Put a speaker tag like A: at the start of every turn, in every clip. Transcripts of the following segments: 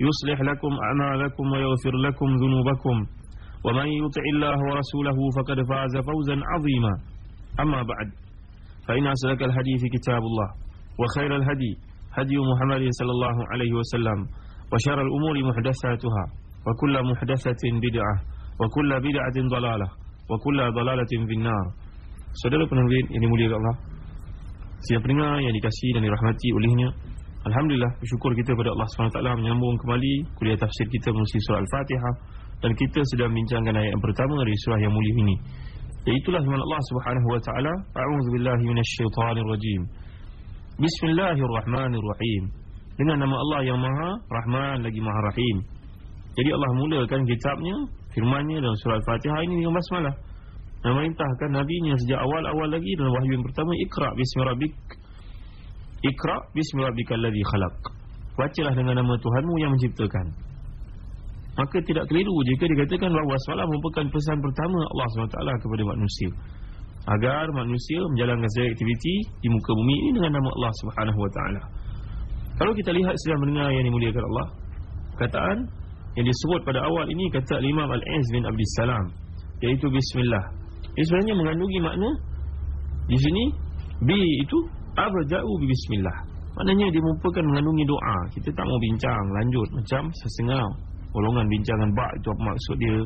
A: يصلح لكم أعمالكم ويغفر لكم ذنوبكم. ومن يطع الله ورسوله فقد فاز فوزا عظيما. أما بعد فإن أسلك الحديث كتاب الله وخير الهدي هدي محمد صلى الله عليه وسلم وشر الأمور محدثاتها وكل محدثة بدعة وكل بدعة ضلالة وكل ضلالة في النار. Saudara penerbit yang dimuliakan Allah Siapa pendengar yang dikasihi dan dirahmati olehnya? Alhamdulillah bersyukur kita kepada Allah SWT menyambung kembali kuliah tafsir kita melalui surah Al-Fatihah dan kita sedang bincangkan ayat yang pertama dari surah yang mulia ini. Iaitulah firman Allah Subhanahu wa taala, A'udzu billahi minasyaitonir rajim. Bismillahirrahmanirrahim. Dengan nama Allah yang Maha Rahman lagi Maha Rahim. Jadi Allah mulakan kitabnya, firman-Nya dalam surah Al-Fatihah ini dengan basmalah. Dan merintahkan nabinya sejak awal-awal lagi dalam wahyu yang pertama, Iqra bismi rabbik Iqra bismi rabbikal ladzi khalaq. Bacalah dengan nama Tuhanmu yang menciptakan. Maka tidak keliru jika dikatakan bahawa semalam merupakan pesan pertama Allah SWT kepada manusia. Agar manusia menjalankan segala aktiviti di muka bumi ini dengan nama Allah SWT. Kalau kita lihat sedang mendengar yang dimuliakan Allah, kataan yang disebut pada awal ini kata Imam Al-Aiz bin Abdul Salam, iaitu Bismillah. Ini sebenarnya mengandungi makna di sini B itu Abda'u bi bismillah. Maknanya dia merupakan mengandungi doa. Kita tak mau bincang lanjut Macam sesengah Golongan bincangan bak itu apa maksud dia?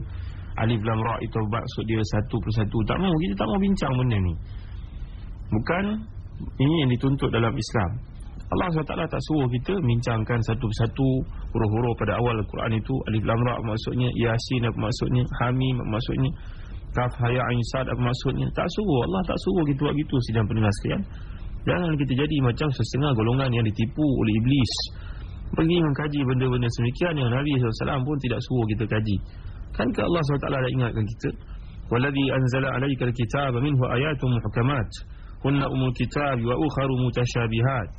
A: Alif lam ra itu maksud dia? Satu persatu. Tak mau. Kita tak mau bincang benda ni. Bukan Ini yang dituntut dalam Islam. Allah SWT tak suruh kita bincangkan satu persatu huruf-huruf pada awal Al-Quran itu. Alif lam ra maksudnya? Yasin apa maksudnya? Hamim apa maksudnya? Kaf haya ain sad apa maksudnya? Tak suruh. Allah tak suruh kita buat gitu sidang pendengar sekalian Jangan kita jadi macam setengah golongan yang ditipu oleh iblis. Pergi mengkaji benda-benda semikian yang Nabi SAW pun tidak suruh kita kaji. Kan ke Allah SWT dah ingatkan kita? Waladhi anzala alaika al-kitab minhu ayatum muhkamat. Kunna umul kitab wa ukharu mutasyabihat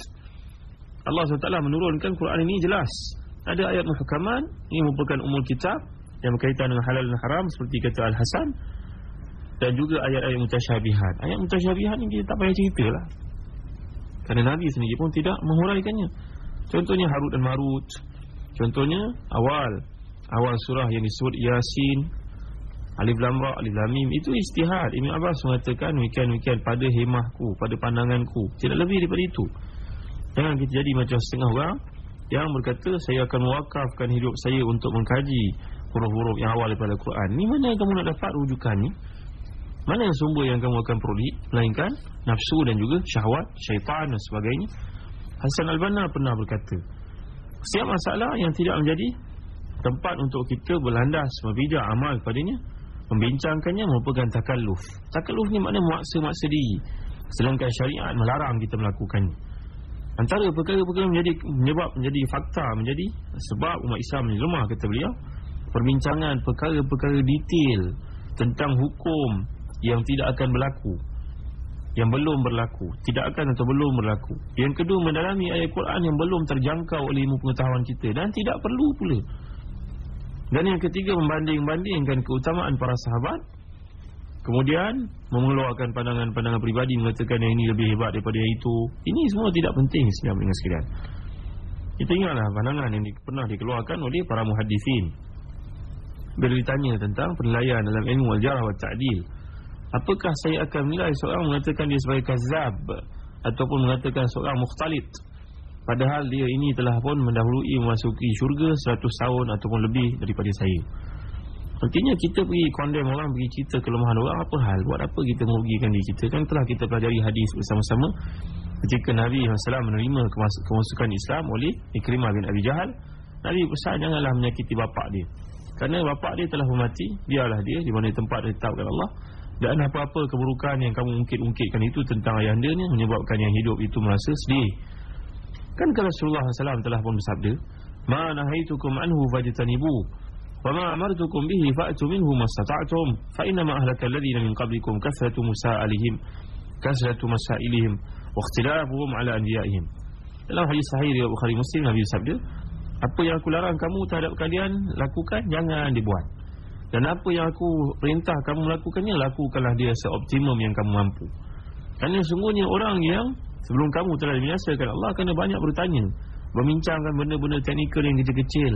A: Allah SWT menurunkan Quran ini jelas. Ada ayat muhkamat Ini merupakan umul kitab Yang berkaitan dengan halal dan haram Seperti kata Al-Hasan. Dan juga ayat-ayat mutasyabihat Ayat mutasyabihat ini kita tak payah cerita lah kerana Nabi sendiri pun tidak menghuraikannya. Contohnya Harut dan Marut. Contohnya awal. Awal surah yang disebut Yasin. Alif Lam Ra, Alif Lam Mim. Itu istihad Ibn Abbas mengatakan Wikian-wikian pada hemahku Pada pandanganku. Tidak lebih daripada itu. Jangan kita jadi macam setengah orang Yang berkata Saya akan mewakafkan hidup saya Untuk mengkaji Huruf-huruf yang awal daripada Al-Quran Ini mana kamu nak dapat rujukan ni mana yang sumber yang kamu akan peroleh? Melainkan nafsu dan juga syahwat Syaitan dan sebagainya. Hasan Al-Banna pernah berkata Setiap masalah yang tidak menjadi Tempat untuk kita berlandas Membidak amal padanya Membincangkannya merupakan takalluf. Takalluf ni makna memaksa-maksa diri Sedangkan syariat melarang kita melakukannya. Antara perkara-perkara menjadi menyebab menjadi fakta menjadi sebab umat Islam menjadi lemah kata beliau perbincangan perkara-perkara detail tentang hukum yang tidak akan berlaku yang belum berlaku tidak akan atau belum berlaku. Yang kedua mendalami ayat Quran yang belum terjangkau oleh ilmu pengetahuan kita dan tidak perlu pula. Dan yang ketiga membanding-bandingkan keutamaan para sahabat kemudian mengeluarkan pandangan-pandangan pribadi mengatakan yang ini lebih hebat daripada yang itu. Ini semua tidak penting sebenarnya sekalian. Kita ingatlah pandangan yang di, pernah dikeluarkan oleh para muhaddisin. Bila ditanya tentang penilaian dalam ilmu al-jarah wa ta'dil Apakah saya akan menilai seorang mengatakan dia sebagai kazab Ataupun mengatakan seorang mukhtalit Padahal dia ini telah pun mendahului memasuki syurga 100 tahun ataupun lebih daripada saya. Artinya kita pergi condemn orang Pergi cerita kelemahan orang Apa hal? Buat apa kita merugikan diri kita? Kan telah kita pelajari hadis bersama-sama. Ketika Nabi SAW menerima kemasukan Islam Oleh Ikrimah bin Abi Jahal Nabi pesan janganlah menyakiti bapak dia. Kerana bapak dia telah mati Biarlah dia di mana tempat dia ditetapkan Allah Dan apa-apa keburukan yang kamu ungkit-ungkitkan itu Tentang ayahanda ni Menyebabkan yang hidup itu merasa sedih. Kan Rasulullah SAW telah pun bersabda Ma nahaitukum anhu fajtanibu wa ma amartukum bihi fa'tu minhu mastata'tum fa inna ma ahlaka alladhina min qablikum kathratu musa'alihim kathratu masailihim wa ikhtilafuhum ala anbiya'ihim. Dalam hadis sahih riwayat Bukhari Muslim Nabi sabda apa yang aku larang kamu terhadap kalian lakukan jangan dibuat dan apa yang aku perintah kamu melakukannya lakukanlah dia seoptimum yang kamu mampu. Kerana sungguhnya orang yang sebelum kamu telah dibinasakan Allah kena banyak bertanya Membincangkan benda-benda teknikal yang kecil-kecil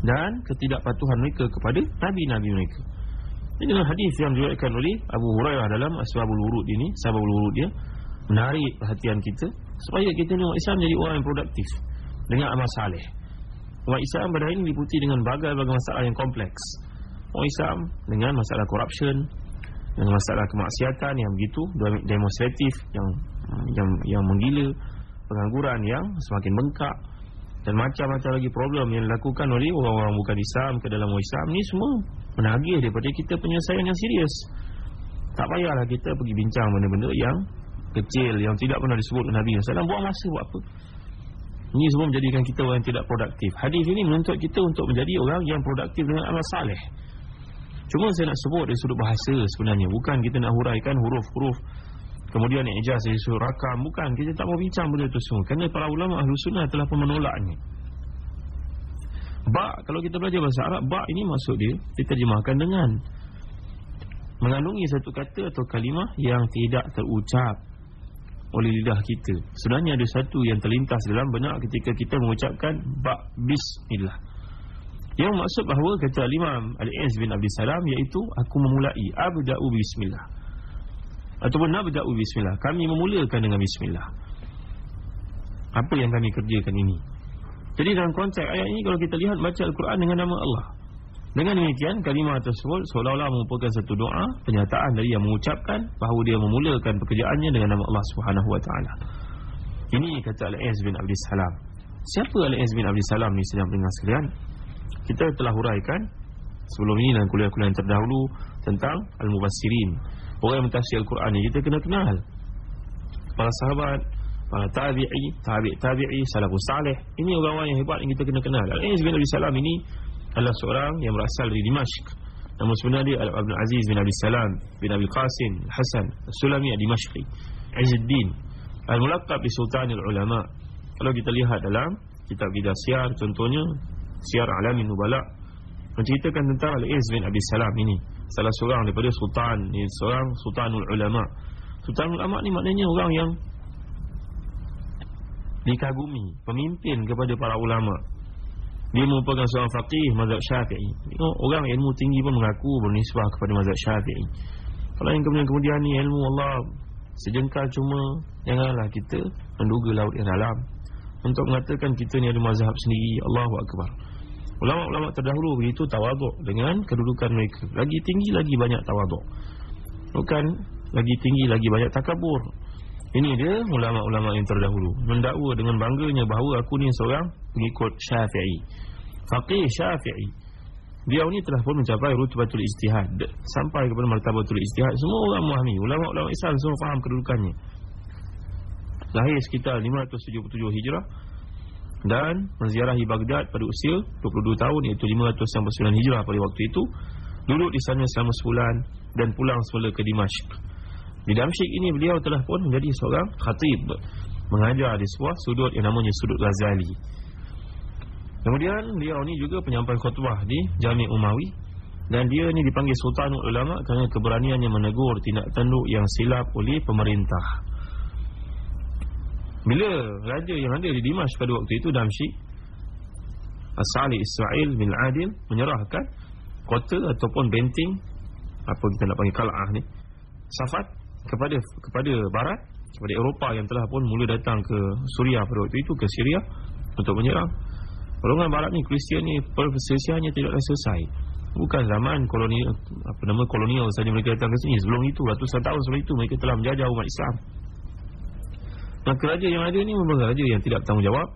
A: Dan ketidakpatuhan mereka kepada Nabi-Nabi mereka. Ini adalah hadis yang diriwayatkan oleh Abu Hurairah dalam Asbabul Wurud ini. Asbabul Wurud dia Menarik perhatian kita Supaya kita ni Islam jadi orang yang produktif Dengan amal salih Umat Islam pada hari ini diputi dengan bagai-bagai masalah yang kompleks Umat Islam dengan masalah corruption Dengan masalah kemaksiatan yang begitu Demonstratif Yang yang yang menggila pengangguran yang semakin bengkak dan macam-macam lagi problem yang dilakukan oleh orang-orang bukan Islam ke dalam Islam ni semua menagih daripada kita penyelesaian yang serius. Tak payahlah kita pergi bincang benda-benda yang kecil yang tidak pernah disebut Nabi SAW buang masa buat apa. Ini semua menjadikan kita orang yang tidak produktif. Hadis ini menuntut kita untuk menjadi orang yang produktif dengan amal saleh. Cuma saya nak sebut dari sudut bahasa sebenarnya. Bukan kita nak huraikan huruf-huruf Kemudian ijaz dari surah rakam. Bukan, kita tak mau bincang benda itu semua. Kerana para ulama ahlu sunnah telah pun menolaknya. Ba' kalau kita belajar bahasa Arab Ba' ini maksud dia Diterjemahkan dengan Mengandungi satu kata atau kalimah Yang tidak terucap Oleh lidah kita. Sebenarnya ada satu yang terlintas dalam benak Ketika kita mengucapkan Ba' bismillah Yang maksud bahawa kata Imam Al-Iz bin Abdi Salam Iaitu aku memulai Abda'u bismillah. Ataupun nabda'u bismillah. Kami memulakan dengan bismillah. Apa yang kami kerjakan ini? Jadi dalam konteks ayat ini Kalau kita lihat baca Al-Quran dengan nama Allah Dengan demikian kalimah tersebut Seolah-olah merupakan satu doa Penyataan dari yang mengucapkan Bahawa dia memulakan pekerjaannya dengan nama Allah Subhanahu Wa Taala. Ini kata Al-Aziz bin Abdul Salam. Siapa Al-Aziz bin Abdul Salam ni sedang dengar sekalian? Kita telah huraikan Sebelum ini dalam kuliah-kuliah terdahulu Tentang Al-Mubassirin Orang yang mentafsir Al-Quran ni Kita kena kenal. Para sahabat Para tabi'i Tabi' tabi'i Salafus salih. Ini orang-orang yang hebat Yang kita kena kenal. Al-Aziz bin Abi Salam ini Adalah seorang yang berasal dari Dimashq. Namun sebenarnya dia Abdul Aziz bin Abi Salam Bin Abi Qasim Hasan Sulami Dimashqi. Izzuddin Al-Mulaqab di Sultanil Ulama Kalau kita lihat dalam Kitab kita siar Contohnya Siar Alamin Nubala Menceritakan tentang Al-Aziz bin Abi Salam ini. Salah seorang daripada sultan ni seorang sultanul ulama. Sultanul ulama ni maknanya orang yang dikagumi pemimpin kepada para ulama dia merupakan seorang faqih mazhab syafi'i orang ilmu tinggi pun mengaku bernisbah kepada mazhab syafi'i kalau yang kemudian-kemudian ni ilmu Allah sejengkal cuma janganlah kita menduga laut yang dalam untuk mengatakan kita ni ada mazhab sendiri Allahu Akbar Ulama-ulama terdahulu begitu tawaduk dengan kedudukan mereka. Lagi tinggi lagi banyak tawaduk. Bukan lagi tinggi lagi banyak takabur. Ini dia ulama-ulama yang terdahulu mendakwa dengan bangganya bahawa aku ni seorang pengikut Syafi'i. Faqih Syafi'i. Dia ni telah pun mencapai rutubatul ijtihad sampai kepada martabatul ijtihad. Semua orang memahami. Ulama-ulama Islam semua faham kedudukannya. Lahir sekitar 577 Hijrah dan menziarahi Baghdad pada usia 22 tahun iaitu 599 Hijrah pada waktu itu duduk di sana selama sebulan dan pulang semula ke Dimashq di Damsyik ini beliau telah pun menjadi seorang khatib mengajar di sebuah sudut yang namanya sudut Ghazali kemudian beliau ni juga penyampai khutbah di Jami' Umawi. Dan dia ni dipanggil Sultanul Ulama kerana keberaniannya menegur tindak tanduk yang silap oleh pemerintah. Bila raja yang ada di Dimash pada waktu itu Damsyik As-Sali Israel bin Adil menyerahkan kota ataupun benteng apa kita nak panggil kal'ah ni Safat kepada kepada barat kepada Eropah yang telah pun mula datang ke Suria pada waktu itu ke Syria untuk menyerang Golongan barat ni Kristian ni perselisihannya tidak selesai Bukan zaman koloni apa nama kolonial saja mereka datang ke sini. Sebelum itu ratusan tahun sebelum itu mereka telah menjajah umat Islam. Maka raja yang ada ni memang raja yang tidak bertanggungjawab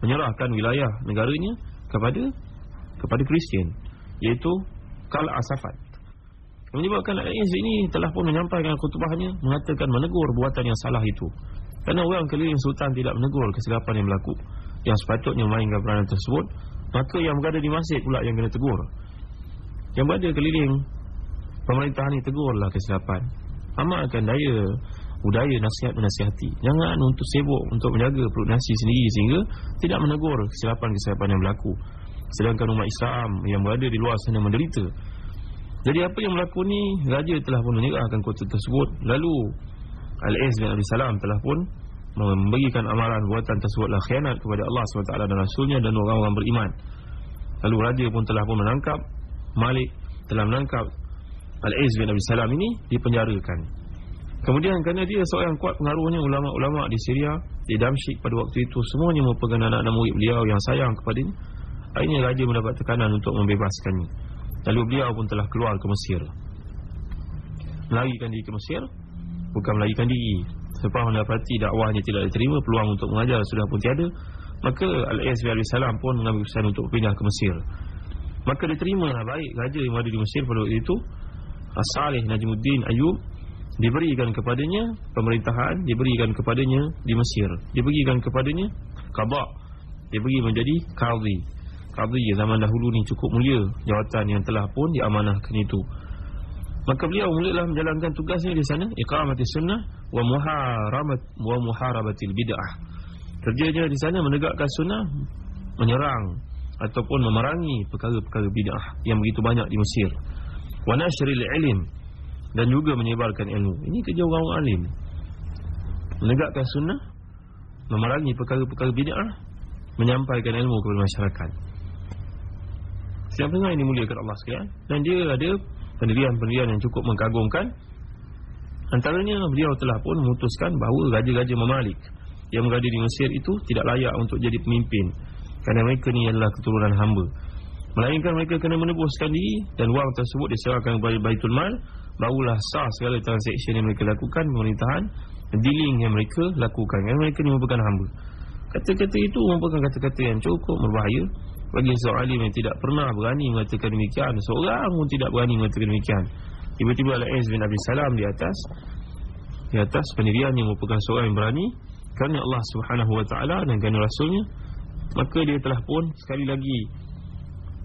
A: menyerahkan wilayah negaranya kepada kepada Kristian iaitu Kal Asafat. Menyebabkan Al-Iz ini telah pun menyampaikan khutbahnya mengatakan menegur buatan yang salah itu. Kerana orang keliling sultan tidak menegur kesilapan yang berlaku yang sepatutnya memainkan peranan tersebut, maka yang berada di masjid pula yang kena tegur. Yang berada keliling pemerintahan ini tegurlah kesilapan. Amalkan daya budaya nasihat menasihati. Jangan untuk sibuk untuk menjaga perut nasi sendiri sehingga tidak menegur kesilapan-kesilapan yang berlaku. Sedangkan umat Islam yang berada di luar sana menderita. Jadi apa yang berlaku ni raja telah pun menyerahkan kota tersebut lalu Al-Iz bin Abi Salam telah pun memberikan amaran buatan tersebutlah khianat kepada Allah SWT dan Rasulnya dan orang-orang beriman. Lalu raja pun telah pun menangkap Malik telah menangkap Al-Iz bin Abi Salam ini dipenjarakan. Kemudian kerana dia seorang kuat pengaruhnya ulama-ulama di Syria, di Damsyik pada waktu itu semuanya merupakan anak-anak murid beliau yang sayang kepadanya. Akhirnya raja mendapat tekanan untuk membebaskannya. Lalu beliau pun telah keluar ke Mesir. Melarikan diri ke Mesir, bukan melarikan diri. Sebab mendapati dakwahnya tidak diterima, peluang untuk mengajar sudah pun tiada. Maka bin Salam pun mengambil keputusan untuk pindah ke Mesir. Maka diterimalah baik raja yang ada di Mesir pada waktu itu. As-Salih Najmuddin Ayub diberikan kepadanya pemerintahan diberikan kepadanya di Mesir diberikan kepadanya qada diberi menjadi qadhi qadhi zaman dahulu ni cukup mulia jawatan yang telah pun diamanahkan itu maka beliau mulalah menjalankan tugasnya di sana iqamati sunnah wa muharamat wa muharabatil bid'ah kerjanya di sana menegakkan sunnah menyerang ataupun memerangi perkara-perkara bid'ah yang begitu banyak di Mesir wa nashril ilm dan juga menyebarkan ilmu. Ini kerja orang-orang alim. Menegakkan sunnah, memerangi perkara-perkara bid'ah, menyampaikan ilmu kepada masyarakat. Siapa yang ini mulia kepada Allah sekalian dan dia ada pendirian-pendirian yang cukup mengagumkan. Antaranya beliau telah pun memutuskan bahawa raja-raja memalik yang berada di Mesir itu tidak layak untuk jadi pemimpin kerana mereka ni adalah keturunan hamba. Melainkan mereka kena menebuskan diri dan wang tersebut diserahkan kepada Baitul Mal barulah sah segala transaksi yang mereka lakukan pemerintahan dealing yang mereka lakukan. Yang mereka ni merupakan hamba. Kata-kata itu merupakan kata-kata yang cukup berbahaya bagi seorang alim yang tidak pernah berani mengatakan demikian. Seorang pun tidak berani mengatakan demikian tiba-tiba Al-Aiz bin Abi Salam di atas di atas pendirian yang merupakan seorang yang berani kerana Allah subhanahu wa ta'ala dan kerana Rasulnya maka dia telah pun sekali lagi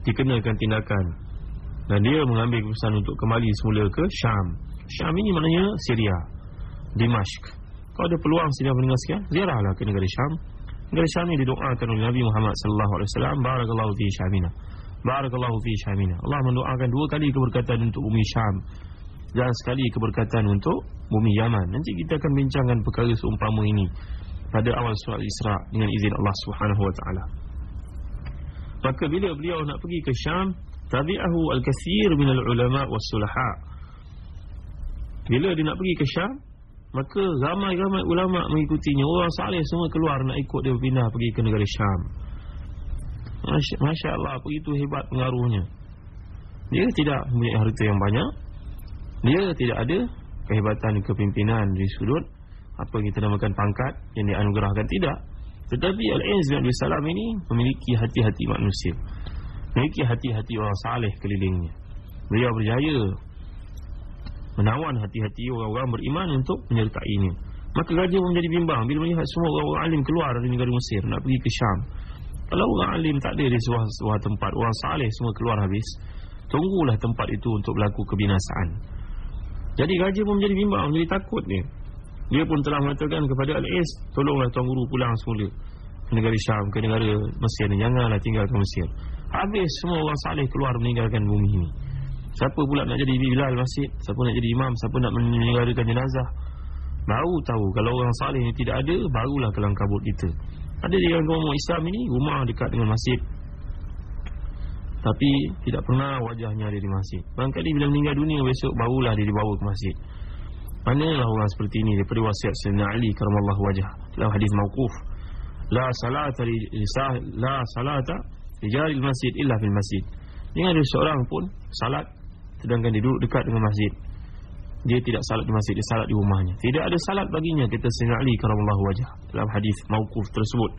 A: dikenakan tindakan dan dia mengambil keputusan untuk kembali semula ke Syam. Syam ini maknanya Syria. Dimashq. Kalau ada peluang sini mendengar sekian, ziarahlah ke negara Syam. Negara Syam ini didoakan oleh Nabi Muhammad wasallam, barakallahu fi Syamina. Barakallahu fi Syamina. Allah mendoakan dua kali keberkatan untuk bumi Syam dan sekali keberkatan untuk bumi Yaman. Nanti kita akan bincangkan perkara seumpama ini pada awal surah Isra dengan izin Allah Subhanahu wa taala. Maka bila beliau nak pergi ke Syam, tabi'ahu al-kathir min al-ulama was-sulaha. Bila dia nak pergi ke Syam, maka ramai-ramai ulama mengikutinya. Orang saleh semua keluar nak ikut dia pindah pergi ke negara Syam. Masya, Allah, begitu hebat pengaruhnya. Dia tidak mempunyai harta yang banyak. Dia tidak ada kehebatan kepimpinan di sudut apa kita namakan pangkat yang dianugerahkan tidak. Tetapi Al-Aiz bin Salam ini memiliki hati-hati manusia. Memiliki hati-hati orang saleh kelilingnya. Beliau berjaya menawan hati-hati orang-orang beriman untuk menyertainya. Maka raja menjadi bimbang bila melihat semua orang-orang alim keluar dari negara Mesir nak pergi ke Syam. Kalau orang alim tak ada di sebuah, sebuah tempat, orang saleh semua keluar habis. Tunggulah tempat itu untuk berlaku kebinasaan. Jadi raja pun menjadi bimbang, menjadi takut dia. Dia pun telah mengatakan kepada Al-Is, tolonglah tuan guru pulang semula ke negara Syam, ke negara Mesir. Janganlah tinggalkan Mesir. Habis semua orang saleh keluar meninggalkan bumi ini. Siapa pula nak jadi bilal masjid? Siapa nak jadi imam? Siapa nak meninggalkan jenazah? Baru tahu kalau orang saleh ini tidak ada, barulah kelang kabut kita. Ada di agama Islam ini rumah dekat dengan masjid. Tapi tidak pernah wajahnya ada di masjid. Barangkali bila meninggal dunia besok barulah dia dibawa ke masjid. Manalah orang seperti ini daripada wasiat Sayyidina Ali karamallahu wajah dalam hadis mauquf. La salata li la salata Rijalil masjid illa fil masjid Jangan ada seorang pun salat sedangkan dia duduk dekat dengan masjid. Dia tidak salat di masjid, dia salat di rumahnya. Tidak ada salat baginya kita Sayyidina Ali karamallahu wajah. Dalam hadis mauquf tersebut.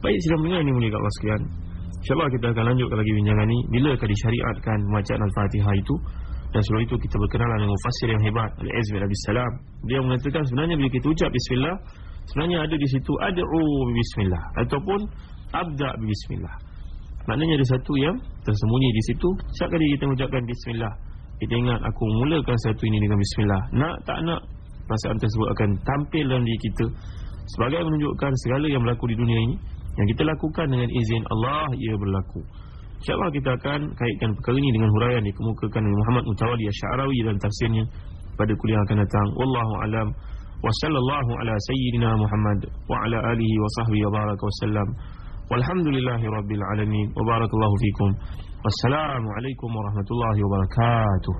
A: Baik sidang mendengar ini mulia Allah sekalian. InsyaAllah kita akan lanjutkan lagi bincangan ini. Bila akan disyariatkan bacaan Al-Fatihah itu? Dan sebelum itu kita berkenalan dengan mufassir yang hebat Al-Azmi Nabi Salam. Dia mengatakan sebenarnya bila kita ucap Bismillah Sebenarnya ada di situ Ad'u Bismillah. Ataupun Abda' Bismillah. Maknanya ada satu yang tersembunyi di situ. Setiap kali kita mengucapkan Bismillah Kita ingat aku mulakan satu ini dengan Bismillah Nak tak nak Perasaan tersebut akan tampil dalam diri kita Sebagai menunjukkan segala yang berlaku di dunia ini yang kita lakukan dengan izin Allah ia berlaku. InsyaAllah kita akan kaitkan perkara ini dengan huraian dikemukakan oleh Muhammad Mutawali Asy'arawi dalam tafsirnya pada kuliah akan datang. Wallahu alam. Wa sallallahu ala sayyidina Muhammad wa ala alihi wa sahbihi wa baraka wa sallam. Walhamdulillahi rabbil alamin. Wa barakallahu fikum. Wassalamu alaikum warahmatullahi wabarakatuh.